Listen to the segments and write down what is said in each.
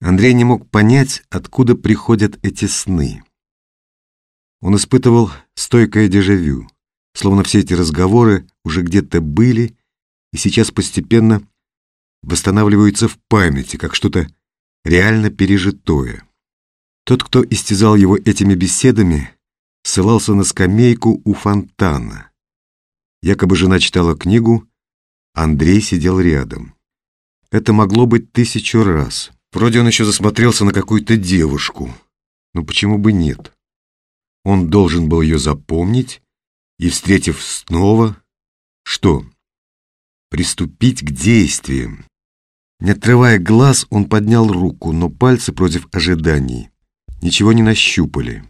Андрей не мог понять, откуда приходят эти сны. Он испытывал стойкое дежавю, словно все эти разговоры уже где-то были и сейчас постепенно восстанавливаются в памяти, как что-то реально пережитое. Тот, кто истязал его этими беседами, ссылался на скамейку у фонтана. Якобы жена читала книгу, Андрей сидел рядом. Это могло быть тысячу раз. Вроде он еще засмотрелся на какую-то девушку. Но почему бы нет? Он должен был ее запомнить и, встретив снова, что? Приступить к действиям. Не отрывая глаз, он поднял руку, но пальцы против ожиданий ничего не нащупали.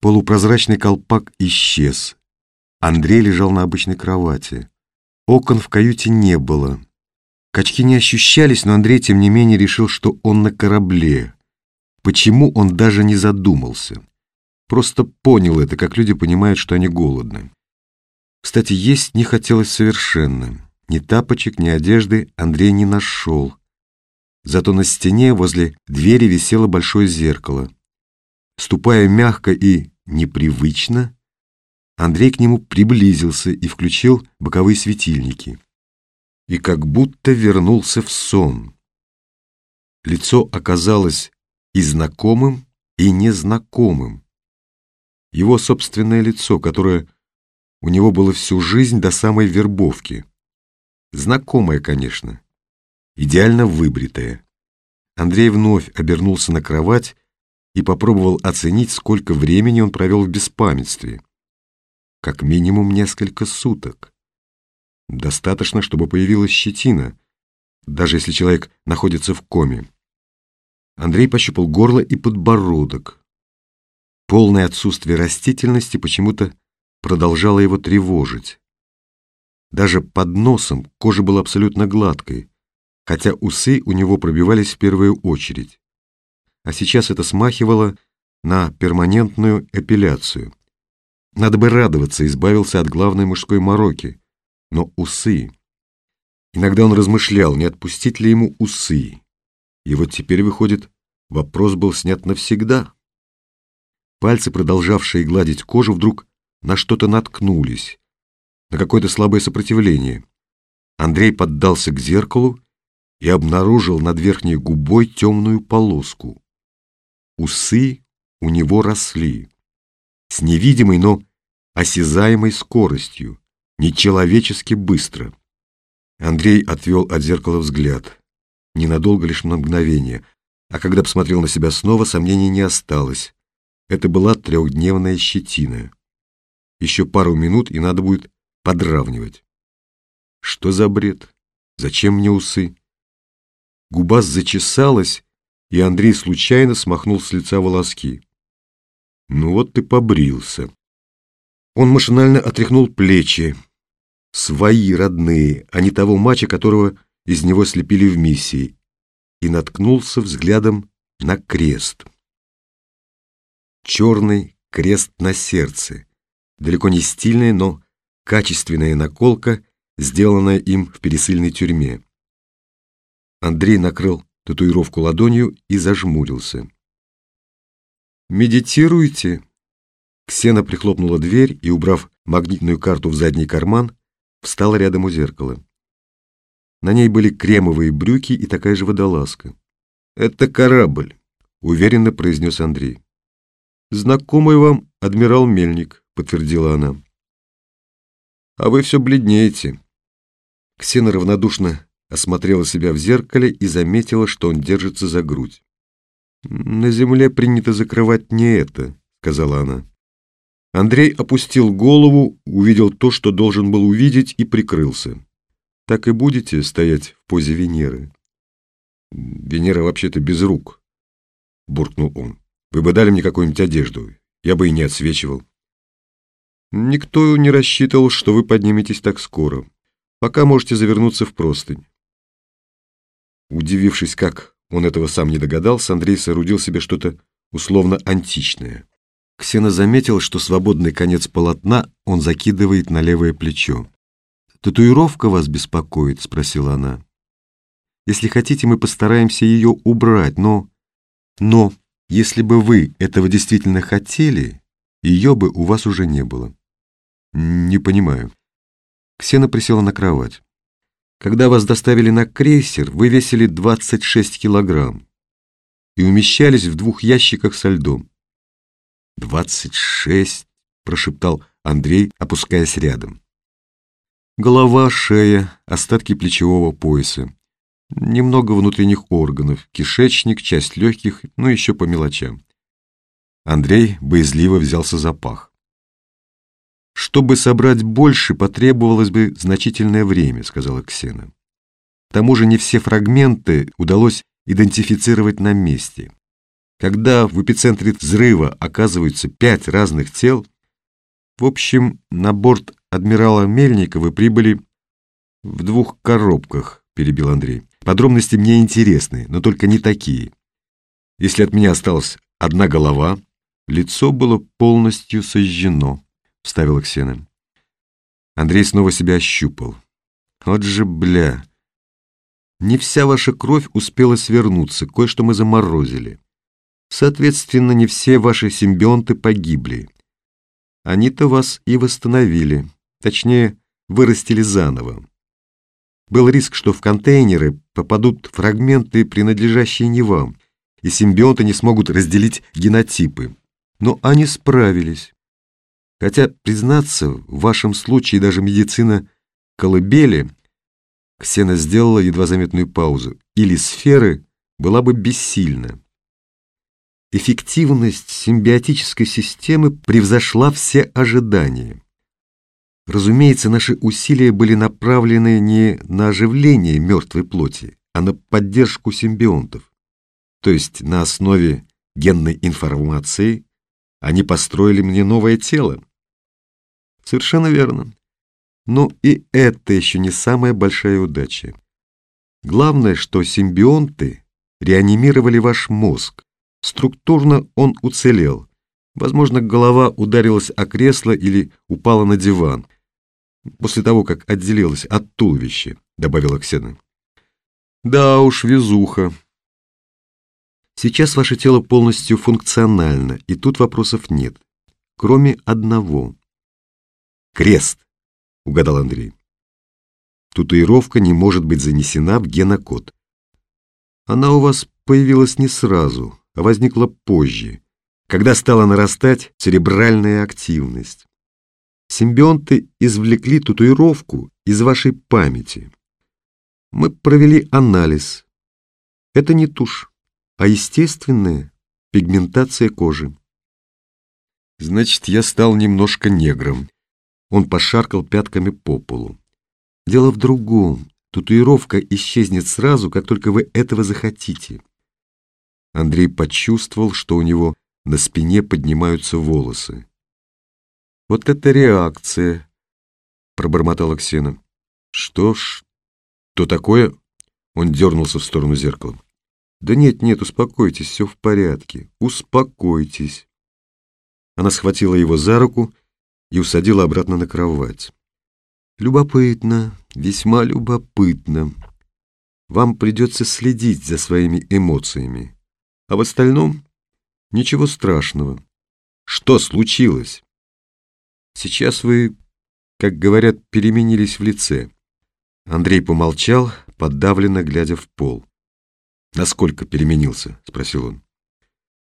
Полупрозрачный колпак исчез. Андрей лежал на обычной кровати. Окон в каюте не было. Качки не ощущались, но Андрей, тем не менее, решил, что он на корабле. Почему он даже не задумался? Просто понял это, как люди понимают, что они голодны. Кстати, есть не хотелось совершенно. Ни тапочек, ни одежды Андрей не нашел. Зато на стене возле двери висело большое зеркало. Ступая мягко и непривычно, Андрей к нему приблизился и включил боковые светильники и как будто вернулся в сон. Лицо оказалось и знакомым, и незнакомым. Его собственное лицо, которое у него было всю жизнь до самой вербовки. Знакомое, конечно, идеально выбритое. Андрей вновь обернулся на кровать и попробовал оценить, сколько времени он провел в беспамятстве. Как минимум несколько суток. Достаточно, чтобы появилась щетина, даже если человек находится в коме. Андрей пощупал горло и подбородок. Полное отсутствие растительности почему-то продолжало его тревожить. Даже под носом кожа была абсолютно гладкой, хотя усы у него пробивались в первую очередь. А сейчас это смахивало на перманентную эпиляцию. Надо бы радоваться, избавился от главной мужской мороки — но усы... Иногда он размышлял, не отпустить ли ему усы. И вот теперь, выходит, вопрос был снят навсегда. Пальцы, продолжавшие гладить кожу, вдруг на что-то наткнулись, на какое-то слабое сопротивление. Андрей поддался к зеркалу и обнаружил над верхней губой темную полоску. Усы у него росли, с невидимой, но осязаемой скоростью нечеловечески быстро. Андрей отвел от зеркала взгляд. Ненадолго, лишь на мгновение. А когда посмотрел на себя снова, сомнений не осталось. Это была трехдневная щетина. Еще пару минут, и надо будет подравнивать. Что за бред? Зачем мне усы? Губа зачесалась, и Андрей случайно смахнул с лица волоски. Ну вот ты побрился. Он машинально отряхнул плечи. Свои родные, а не того мача, которого из него слепили в миссии. И наткнулся взглядом на крест. Черный крест на сердце. Далеко не стильная, но качественная наколка, сделанная им в пересыльной тюрьме. Андрей накрыл татуировку ладонью и зажмурился. «Медитируете?» Ксена прихлопнула дверь и, убрав магнитную карту в задний карман, встала рядом у зеркала. На ней были кремовые брюки и такая же водолазка. «Это корабль», — уверенно произнес Андрей. «Знакомый вам адмирал Мельник», — подтвердила она. «А вы все бледнеете». Ксена равнодушно осмотрела себя в зеркале и заметила, что он держится за грудь. «На земле принято закрывать не это», — сказала она. Андрей опустил голову, увидел то, что должен был увидеть, и прикрылся. «Так и будете стоять в позе Венеры?» «Венера вообще-то без рук», — буркнул он. «Вы бы дали мне какую-нибудь одежду, я бы и не отсвечивал». «Никто не рассчитывал, что вы подниметесь так скоро. Пока можете завернуться в простынь». Удивившись, как он этого сам не догадался, Андрей соорудил себе что-то условно античное. Ксена заметил, что свободный конец полотна он закидывает на левое плечо. «Татуировка вас беспокоит?» — спросила она. Если хотите, мы постараемся ее убрать, но... Но, если бы вы этого действительно хотели, ее бы у вас уже не было. Не понимаю. Ксена присела на кровать. Когда вас доставили на крейсер, вы весили 26 килограмм и умещались в двух ящиках со льдом. «Двадцать шесть», — прошептал Андрей, опускаясь рядом. Голова, шея, остатки плечевого пояса. Немного внутренних органов, кишечник, часть легких, ну еще по мелочам. Андрей боязливо взялся за пах. «Чтобы собрать больше, потребовалось бы значительное время», — сказала Ксена. К тому же не все фрагменты удалось идентифицировать на месте. Когда в эпицентре взрыва оказываются пять разных тел, в общем, на борт адмирала Мельникова прибыли в двух коробках, перебил Андрей. Подробности мне интересны, но только не такие. Если от меня осталась одна голова, лицо было полностью сожжено, вставила Ксена. Андрей снова себя ощупал. Вот же бля. Не вся ваша кровь успела свернуться, кое-что мы заморозили. Соответственно, не все ваши симбионты погибли. Они-то вас и восстановили, точнее, вырастили заново. Был риск, что в контейнеры попадут фрагменты, принадлежащие не вам, и симбионты не смогут разделить генотипы. Но они справились. Хотя, признаться, в вашем случае даже медицина колыбели, Ксена сделала едва заметную паузу, или сферы была бы бессильна. Эффективность симбиотической системы превзошла все ожидания. Разумеется, наши усилия были направлены не на оживление мертвой плоти, а на поддержку симбионтов. То есть на основе генной информации они построили мне новое тело. Совершенно верно. Но и это еще не самая большая удача. Главное, что симбионты реанимировали ваш мозг, Структурно он уцелел. Возможно, голова ударилась о кресло или упала на диван. После того, как отделилась от туловища, добавила Ксена. Да уж, везуха. Сейчас ваше тело полностью функционально, и тут вопросов нет. Кроме одного. Крест, угадал Андрей. Татуировка не может быть занесена в генокод. Она у вас появилась не сразу, возникла позже, когда стала нарастать церебральная активность. Симбионты извлекли татуировку из вашей памяти. Мы провели анализ. Это не тушь, а естественная пигментация кожи. Значит, я стал немножко негром. Он пошаркал пятками по полу. Дело в другом. Татуировка исчезнет сразу, как только вы этого захотите. Андрей почувствовал, что у него на спине поднимаются волосы. «Вот это реакция!» — пробормотала Ксена. «Что ж, то такое?» Он дернулся в сторону зеркала. «Да нет, нет, успокойтесь, все в порядке. Успокойтесь». Она схватила его за руку и усадила обратно на кровать. «Любопытно, весьма любопытно. Вам придется следить за своими эмоциями. А в остальном ничего страшного. Что случилось? Сейчас вы, как говорят, переменились в лице. Андрей помолчал, подавленно глядя в пол. «Насколько переменился?» — спросил он.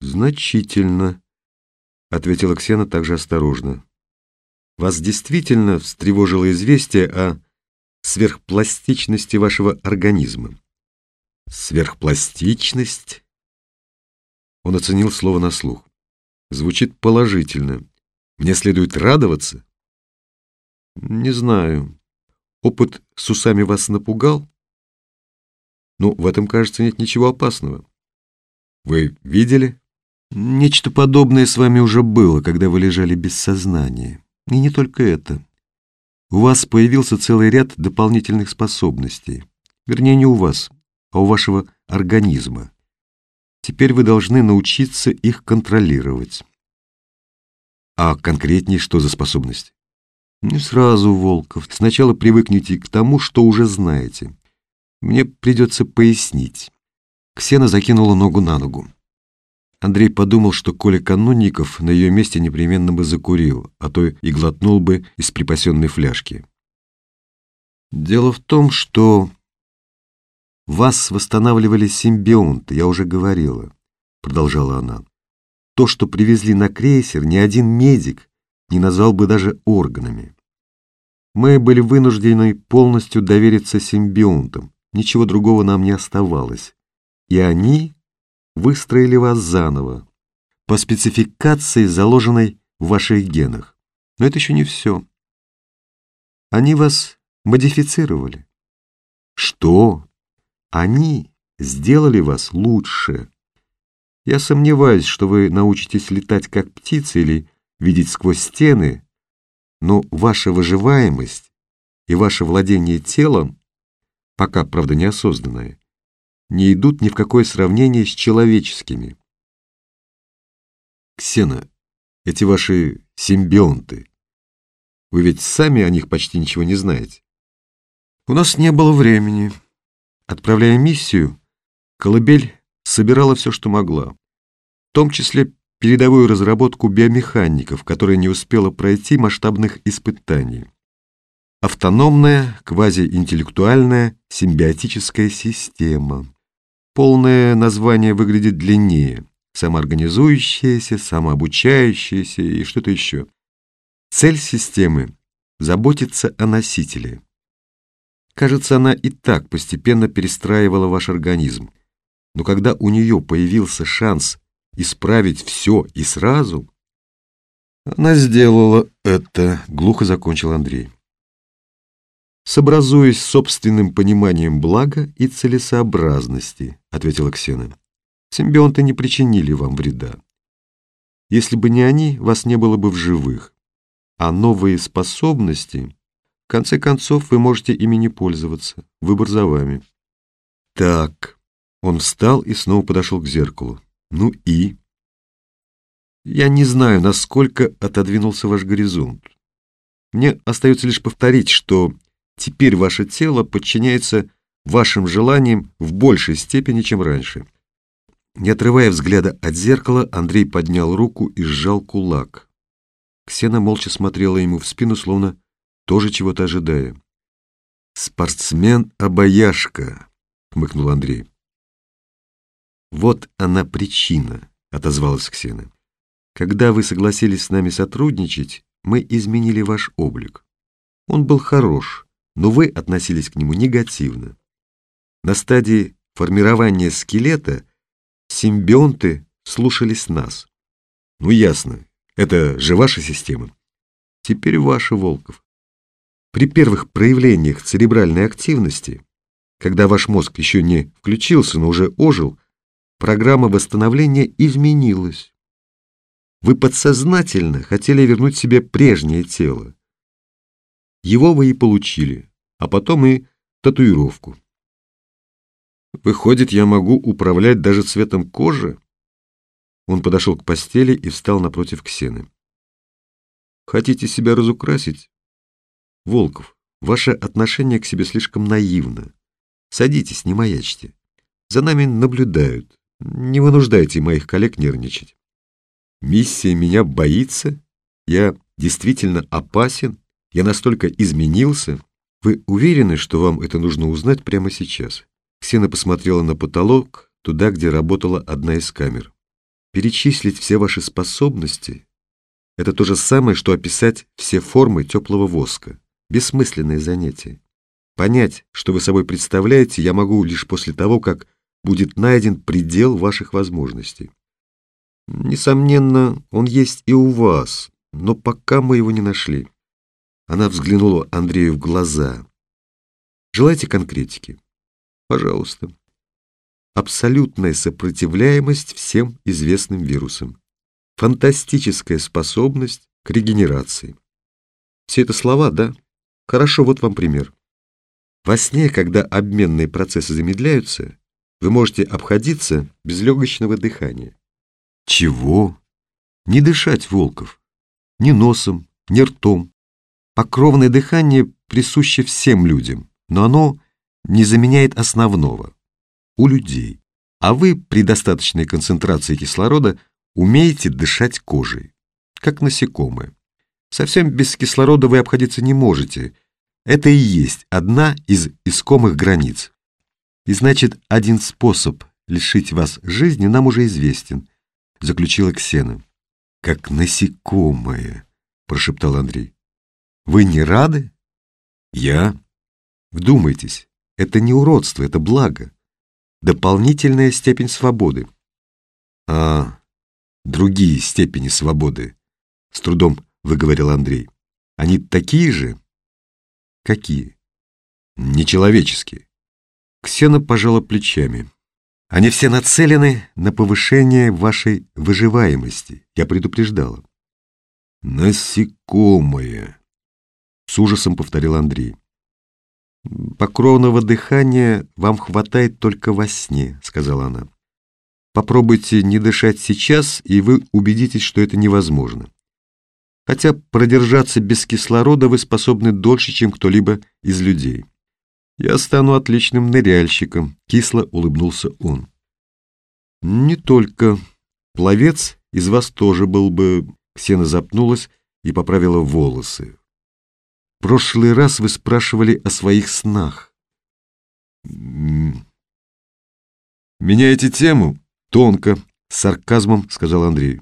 «Значительно», — ответила Ксена также осторожно. «Вас действительно встревожило известие о сверхпластичности вашего организма?» «Сверхпластичность?» Он оценил слово на слух. Звучит положительно. Мне следует радоваться? Не знаю. Опыт с усами вас напугал? Ну, в этом, кажется, нет ничего опасного. Вы видели? Нечто подобное с вами уже было, когда вы лежали без сознания. И не только это. У вас появился целый ряд дополнительных способностей. Вернее, не у вас, а у вашего организма. Теперь вы должны научиться их контролировать. А конкретнее что за способность? Не сразу, Волков. Сначала привыкните к тому, что уже знаете. Мне придется пояснить. Ксена закинула ногу на ногу. Андрей подумал, что Коля Канунников на ее месте непременно бы закурил, а то и глотнул бы из припасенной фляжки. Дело в том, что вас восстанавливали симбионты, я уже говорила, продолжала она. То, что привезли на крейсер, ни один медик не назвал бы даже органами. Мы были вынуждены полностью довериться симбионтам, ничего другого нам не оставалось. И они выстроили вас заново, по спецификации, заложенной в ваших генах. Но это еще не все. Они вас модифицировали. Что? Они сделали вас лучше. Я сомневаюсь, что вы научитесь летать как птицы или видеть сквозь стены, но ваша выживаемость и ваше владение телом, пока, правда, неосознанное, не идут ни в какое сравнение с человеческими. Ксена, эти ваши симбионты, вы ведь сами о них почти ничего не знаете. У нас не было времени. Отправляя миссию, Колыбель собирала все, что могла, в том числе передовую разработку биомехаников, которая не успела пройти масштабных испытаний. Автономная, квазиинтеллектуальная симбиотическая система. Полное название выглядит длиннее. Самоорганизующаяся, самообучающаяся и что-то еще. Цель системы – заботиться о носителе. Кажется, она и так постепенно перестраивала ваш организм. Но когда у нее появился шанс исправить все и сразу... Она сделала это, глухо закончил Андрей. Сообразуясь с собственным пониманием блага и целесообразности, ответила Ксена. Симбионты не причинили вам вреда. Если бы не они, вас не было бы в живых. А новые способности конце концов, вы можете ими не пользоваться. Выбор за вами. Так. Он встал и снова подошел к зеркалу. Ну и? Я не знаю, насколько отодвинулся ваш горизонт. Мне остается лишь повторить, что теперь ваше тело подчиняется вашим желаниям в большей степени, чем раньше. Не отрывая взгляда от зеркала, Андрей поднял руку и сжал кулак. Ксена молча смотрела ему в спину, словно тоже чего-то ожидая. «Спортсмен-обаяшка», — хмыкнул Андрей. «Вот она причина», — отозвалась Ксена. «Когда вы согласились с нами сотрудничать, мы изменили ваш облик. Он был хорош, но вы относились к нему негативно. На стадии формирования скелета симбионты слушались нас. Ну, ясно, это же ваша система. Теперь ваша, Волков. При первых проявлениях церебральной активности, когда ваш мозг еще не включился, но уже ожил, программа восстановления изменилась. Вы подсознательно хотели вернуть себе прежнее тело. Его вы и получили, а потом и татуировку. Выходит, я могу управлять даже цветом кожи? Он подошел к постели и встал напротив Ксены. Хотите себя разукрасить? Волков, ваше отношение к себе слишком наивно. Садитесь, не маячьте. За нами наблюдают. Не вынуждайте моих коллег нервничать. Миссия меня боится? Я действительно опасен? Я настолько изменился? Вы уверены, что вам это нужно узнать прямо сейчас? Ксена посмотрела на потолок, туда, где работала одна из камер. Перечислить все ваши способности — это то же самое, что описать все формы теплого воска бессмысленное занятие. Понять, что вы собой представляете, я могу лишь после того, как будет найден предел ваших возможностей. Несомненно, он есть и у вас, но пока мы его не нашли. Она взглянула Андрею в глаза. Желаете конкретики? Пожалуйста. Абсолютная сопротивляемость всем известным вирусам. Фантастическая способность к регенерации. Все это слова, да? Хорошо, вот вам пример. Во сне, когда обменные процессы замедляются, вы можете обходиться без легочного дыхания. Чего? Не дышать, Волков. Ни носом, ни ртом. Покровное дыхание присуще всем людям, но оно не заменяет основного у людей, а вы при достаточной концентрации кислорода умеете дышать кожей, как насекомые. Совсем без кислорода вы обходиться не можете. Это и есть одна из искомых границ. И значит, один способ лишить вас жизни нам уже известен, заключила Ксена. Как насекомое, прошептал Андрей. Вы не рады? Я. Вдумайтесь, это не уродство, это благо. Дополнительная степень свободы. А другие степени свободы, с трудом выговорил Андрей. Они такие же? Какие? Нечеловеческие. Ксена пожала плечами. Они все нацелены на повышение вашей выживаемости. Я предупреждала. Насекомое. С ужасом повторил Андрей. «Покровного дыхания вам хватает только во сне», — сказала она. «Попробуйте не дышать сейчас, и вы убедитесь, что это невозможно. Хотя продержаться без кислорода вы способны дольше, чем кто-либо из людей. Я стану отличным ныряльщиком», — кисло улыбнулся он. «Не только. Пловец из вас тоже был бы...» Ксена запнулась и поправила волосы прошлый раз вы спрашивали о своих снах. Меняете тему? Тонко, с сарказмом сказал Андрей.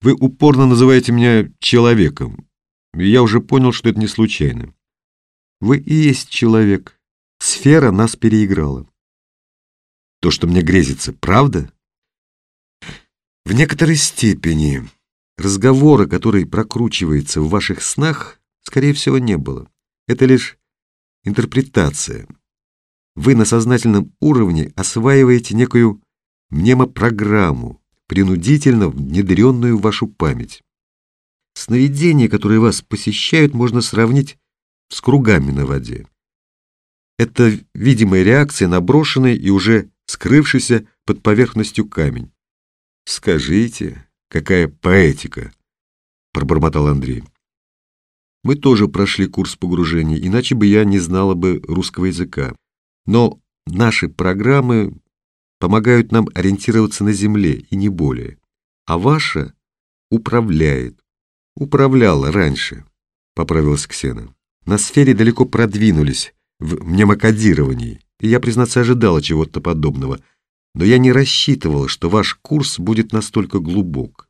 Вы упорно называете меня человеком, и я уже понял, что это не случайно. Вы и есть человек. Сфера нас переиграла. То, что мне грезится, правда? В некоторой степени разговора, который прокручивается в ваших снах, скорее всего, не было. Это лишь интерпретация. Вы на сознательном уровне осваиваете некую мнемопрограмму, принудительно внедренную в вашу память. Сновидения, которые вас посещают, можно сравнить с кругами на воде. Это видимая реакция на брошенный и уже скрывшийся под поверхностью камень. «Скажите, какая поэтика!» — пробормотал Андрей. Мы тоже прошли курс погружения, иначе бы я не знала бы русского языка. Но наши программы помогают нам ориентироваться на Земле, и не более. А ваша управляет. Управляла раньше, поправилась Ксена. На сфере далеко продвинулись в мнемокодировании, и я, признаться, ожидала чего-то подобного, но я не рассчитывала, что ваш курс будет настолько глубок.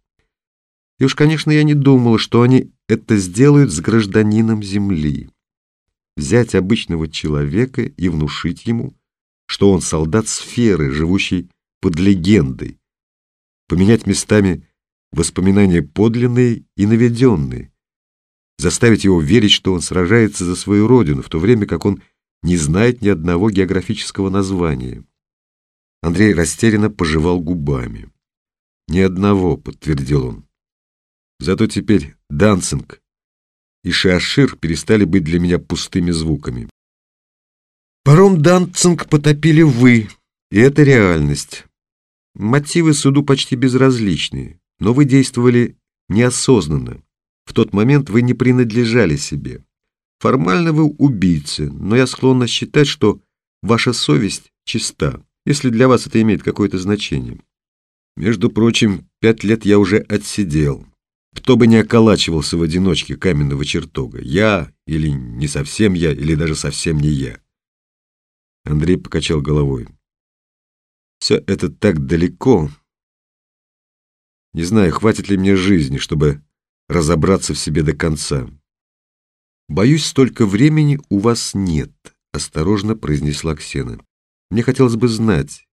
И уж, конечно, я не думала, что они это сделают с гражданином Земли. Взять обычного человека и внушить ему, что он солдат сферы, живущий под легендой, поменять местами воспоминания подлинные и наведенные, заставить его верить, что он сражается за свою родину, в то время как он не знает ни одного географического названия. Андрей растерянно пожевал губами. «Ни одного», — подтвердил он. Зато теперь Дансинг и Шиашир перестали быть для меня пустыми звуками. Паром Дансинг потопили вы, и это реальность. Мотивы суду почти безразличные, но вы действовали неосознанно. В тот момент вы не принадлежали себе. Формально вы убийцы, но я склонна считать, что ваша совесть чиста, если для вас это имеет какое-то значение. Между прочим, пять лет я уже отсидел. Кто бы не околачивался в одиночке каменного чертога, я или не совсем я, или даже совсем не я. Андрей покачал головой. Все это так далеко. Не знаю, хватит ли мне жизни, чтобы разобраться в себе до конца. Боюсь, столько времени у вас нет, осторожно произнесла Ксена. Мне хотелось бы знать,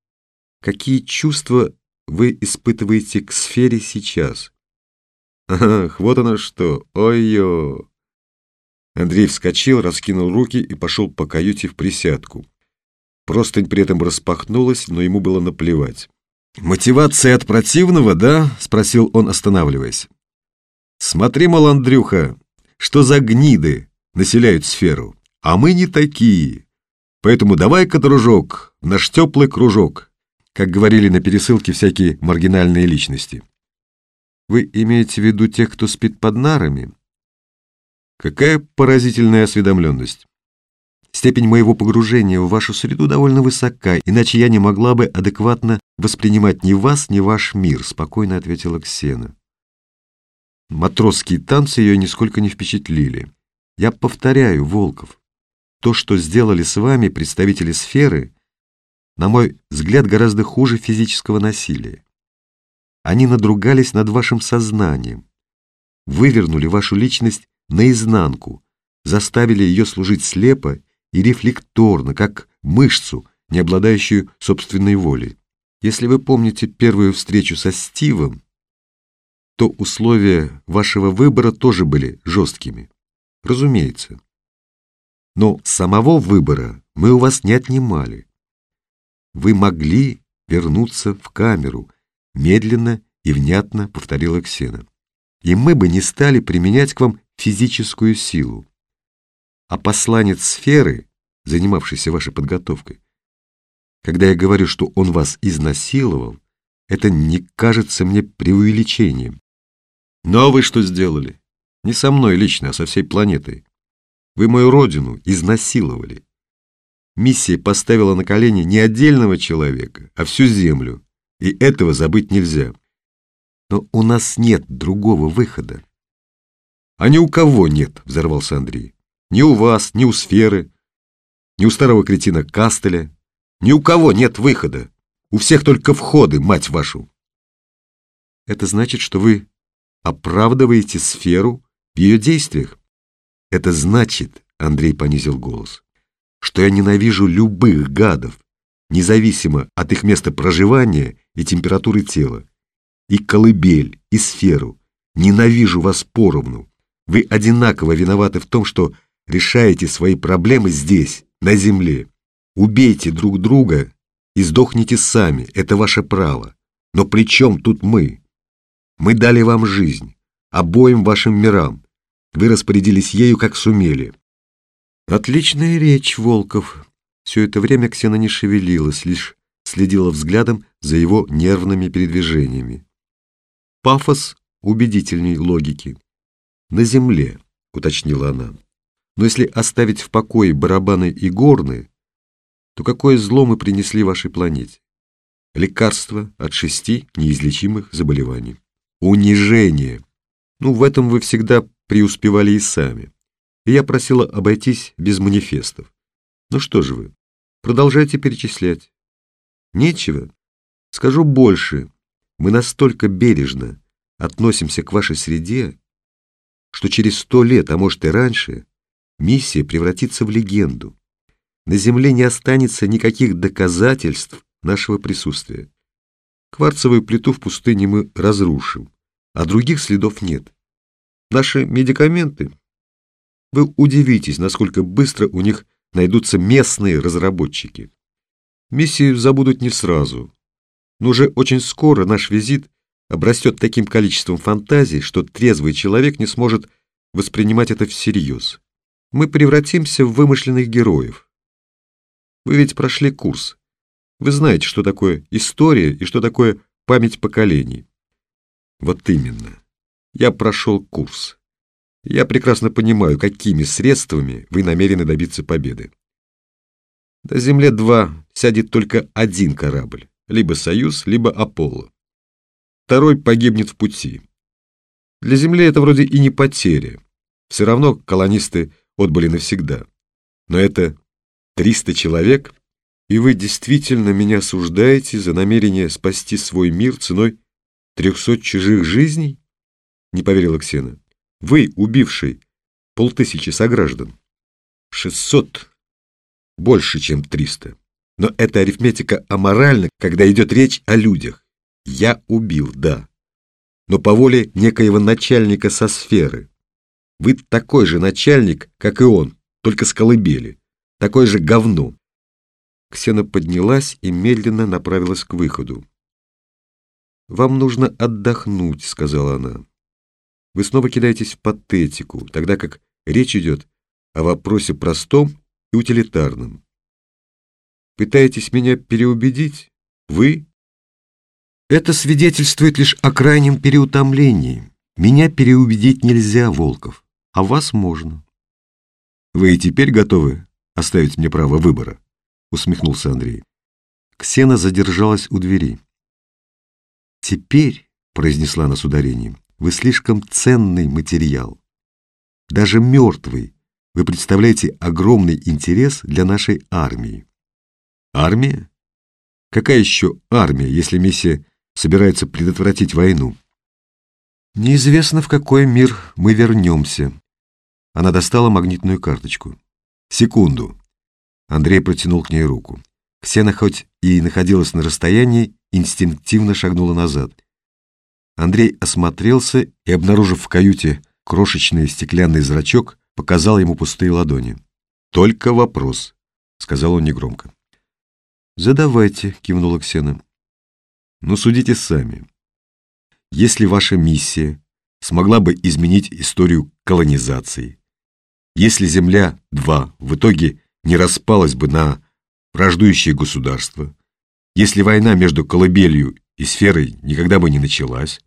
какие чувства вы испытываете к сфере сейчас. Ах, вот оно что! Ой-ё! Андрей вскочил, раскинул руки и пошел по каюте в присядку. Простынь при этом распахнулась, но ему было наплевать. «Мотивация от противного, да?» — спросил он, останавливаясь. «Смотри, мол, Андрюха, что за гниды населяют сферу, а мы не такие. Поэтому давай-ка, дружок, наш теплый кружок», как говорили на пересылке всякие маргинальные личности. Вы имеете в виду тех, кто спит под нарами? Какая поразительная осведомленность. Степень моего погружения в вашу среду довольно высока, иначе я не могла бы адекватно воспринимать ни вас, ни ваш мир», — спокойно ответила Ксена. Матросские танцы ее нисколько не впечатлили. Я повторяю, Волков, то, что сделали с вами представители сферы, на мой взгляд, гораздо хуже физического насилия. Они надругались над вашим сознанием, вывернули вашу личность наизнанку, заставили ее служить слепо и рефлекторно, как мышцу, не обладающую собственной волей. Если вы помните первую встречу со Стивом, то условия вашего выбора тоже были жесткими. Разумеется. Но самого выбора мы у вас не отнимали. Вы могли вернуться в камеру, медленно и внятно повторила Ксена. И мы бы не стали применять к вам физическую силу. А посланец сферы, занимавшийся вашей подготовкой, когда я говорю, что он вас изнасиловал, это не кажется мне преувеличением. Ну а вы что сделали? Не со мной лично, а со всей планетой. Вы мою родину изнасиловали. Миссия поставила на колени не отдельного человека, а всю Землю. И этого забыть нельзя. Но у нас нет другого выхода. А ни у кого нет, взорвался Андрей. Ни у вас, ни у сферы, ни у старого кретина Кастеля. Ни у кого нет выхода. У всех только входы, мать вашу. Это значит, что вы оправдываете сферу в ее действиях. Это значит, Андрей понизил голос, что я ненавижу любых гадов, независимо от их места проживания и температуры тела. И колыбель, и сферу. Ненавижу вас поровну. Вы одинаково виноваты в том, что решаете свои проблемы здесь, на земле. Убейте друг друга и сдохните сами, это ваше право. Но при чем тут мы? Мы дали вам жизнь, обоим вашим мирам. Вы распорядились ею, как сумели. Отличная речь, Волков. Все это время Ксена не шевелилась, лишь следила взглядом за его нервными передвижениями. Пафос убедительней логики. «На земле», — уточнила она. «Но если оставить в покое барабаны и горны, то какое зло мы принесли вашей планете? Лекарство от шести неизлечимых заболеваний унижение. Ну, в этом вы всегда преуспевали и сами. И я просила обойтись без манифестов. Ну что же вы, продолжайте перечислять. Нечего. Скажу больше. Мы настолько бережно относимся к вашей среде, что через сто лет, а может и раньше, миссия превратится в легенду. На Земле не останется никаких доказательств нашего присутствия. Кварцевую плиту в пустыне мы разрушим, а других следов нет. Наши медикаменты... Вы удивитесь, насколько быстро у них найдутся местные разработчики. Миссию забудут не сразу, но уже очень скоро наш визит обрастет таким количеством фантазий, что трезвый человек не сможет воспринимать это всерьез. Мы превратимся в вымышленных героев. Вы ведь прошли курс. Вы знаете, что такое история и что такое память поколений. Вот именно. Я прошел курс. Я прекрасно понимаю, какими средствами вы намерены добиться победы. На Земле-2 сядет только один корабль, либо «Союз», либо «Аполло». Второй погибнет в пути. Для Земли это вроде и не потеря. Все равно колонисты отбыли навсегда. Но это 300 человек — и вы действительно меня осуждаете за намерение спасти свой мир ценой трехсот чужих жизней? Не поверила Ксена. Вы, убивший полтысячи сограждан. Шестьсот. Больше, чем триста. Но эта арифметика аморальна, когда идет речь о людях. Я убил, да. Но по воле некоего начальника со сферы. Вы такой же начальник, как и он, только с колыбели. Такое же говно. Ксена поднялась и медленно направилась к выходу. «Вам нужно отдохнуть», — сказала она. «Вы снова кидаетесь в патетику, тогда как речь идет о вопросе простом и утилитарном. Пытаетесь меня переубедить? Вы? Это свидетельствует лишь о крайнем переутомлении. Меня переубедить нельзя, Волков, а вас можно. Вы и теперь готовы оставить мне право выбора, усмехнулся Андрей. Ксена задержалась у двери. «Теперь», — произнесла она с ударением, — «вы слишком ценный материал. Даже мертвый вы представляете огромный интерес для нашей армии». «Армия? Какая еще армия, если миссия собирается предотвратить войну?» «Неизвестно, в какой мир мы вернемся». Она достала магнитную карточку. «Секунду». Андрей протянул к ней руку. Ксена хоть и находилась на расстоянии, инстинктивно шагнула назад. Андрей осмотрелся и, обнаружив в каюте крошечный стеклянный зрачок, показал ему пустые ладони. «Только вопрос», — сказал он негромко. «Задавайте», — кивнула Ксена. «Ну, судите сами. Если ваша миссия смогла бы изменить историю колонизации, если Земля-2 в итоге не распалась бы на враждующие государства, если война между колыбелью и сферой никогда бы не началась,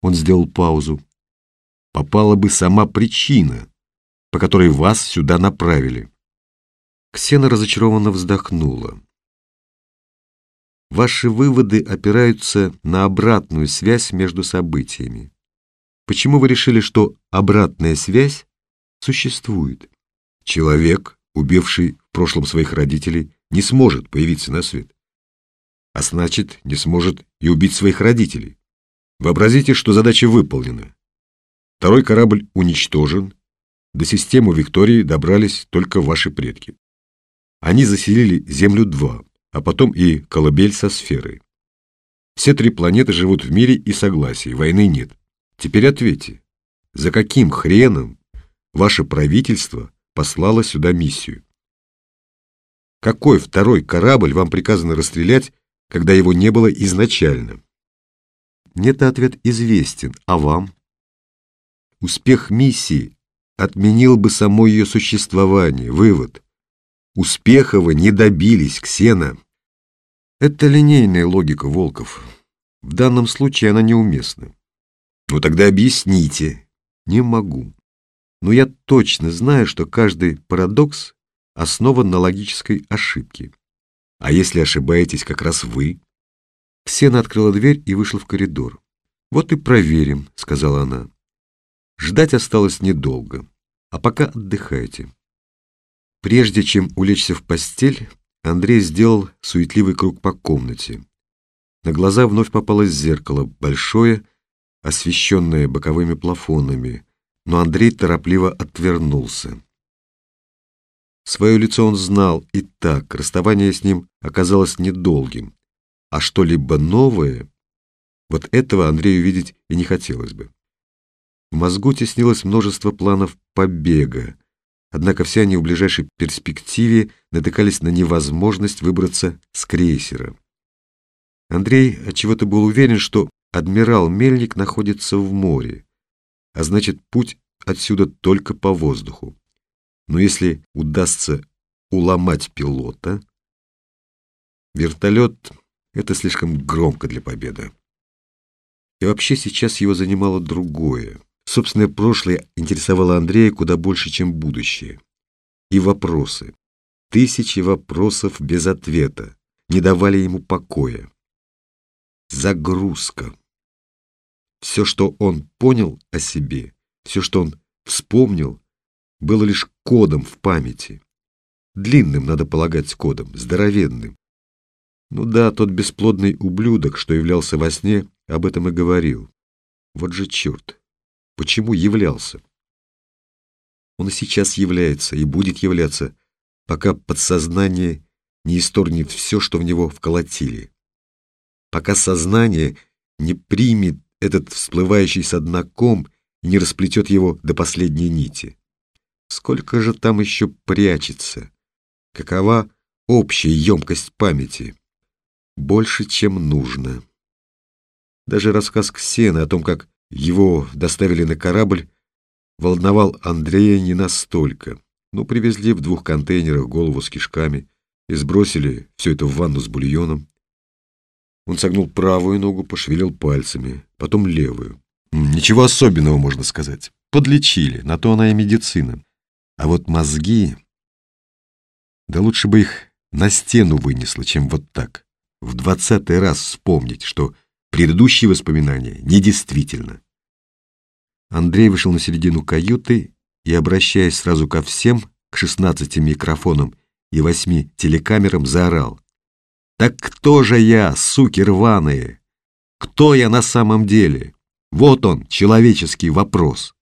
он сделал паузу, попала бы сама причина, по которой вас сюда направили. Ксена разочарованно вздохнула. Ваши выводы опираются на обратную связь между событиями. Почему вы решили, что обратная связь существует? Человек, убивший в прошлом своих родителей, не сможет появиться на свет. А значит, не сможет и убить своих родителей. Вообразите, что задача выполнена. Второй корабль уничтожен. До системы Виктории добрались только ваши предки. Они заселили Землю-2, а потом и колыбель со сферой. Все три планеты живут в мире и согласии, войны нет. Теперь ответьте, за каким хреном ваше правительство послало сюда миссию? Какой второй корабль вам приказано расстрелять, когда его не было изначально? Мне-то ответ известен, а вам? Успех миссии отменил бы само ее существование. Вывод. Успеха вы не добились, Ксена. Это линейная логика Волков. В данном случае она неуместна. Ну тогда объясните. Не могу. Но я точно знаю, что каждый парадокс основан на логической ошибке. А если ошибаетесь как раз вы? Ксена открыла дверь и вышла в коридор. «Вот и проверим», — сказала она. Ждать осталось недолго, а пока отдыхайте. Прежде чем улечься в постель, Андрей сделал суетливый круг по комнате. На глаза вновь попалось зеркало, большое, освещенное боковыми плафонами, но Андрей торопливо отвернулся. Свое лицо он знал и так, расставание с ним оказалось недолгим, а что-либо новое, вот этого Андрею видеть и не хотелось бы. В мозгу теснилось множество планов побега, однако все они в ближайшей перспективе натыкались на невозможность выбраться с крейсера. Андрей отчего-то был уверен, что адмирал Мельник находится в море, а значит, путь отсюда только по воздуху. Но если удастся уломать пилота, вертолет — это слишком громко для победы. И вообще сейчас его занимало другое. Собственное прошлое интересовало Андрея куда больше, чем будущее. И вопросы. Тысячи вопросов без ответа не давали ему покоя. Загрузка. Все, что он понял о себе, все, что он вспомнил, было лишь кодом в памяти. Длинным, надо полагать, кодом, здоровенным. Ну да, тот бесплодный ублюдок, что являлся во сне, об этом и говорил. Вот же черт! Почему являлся? Он и сейчас является, и будет являться, пока подсознание не исторгнет все, что в него вколотили. Пока сознание не примет этот всплывающий со дна ком не расплетет его до последней нити. Сколько же там еще прячется? Какова общая емкость памяти? Больше, чем нужно. Даже рассказ Ксены о том, как его доставили на корабль, волновал Андрея не настолько. Ну, привезли в двух контейнерах голову с кишками и сбросили все это в ванну с бульоном. Он согнул правую ногу, пошевелил пальцами, потом левую. Ничего особенного, можно сказать. Подлечили, на то она и медицина. А вот мозги... Да лучше бы их на стену вынесло, чем вот так. В двадцатый раз вспомнить, что предыдущие воспоминания недействительно. Андрей вышел на середину каюты и, обращаясь сразу ко всем, к шестнадцати микрофонам и восьми телекамерам, заорал. «Так кто же я, суки рваные? Кто я на самом деле? Вот он, человеческий вопрос!»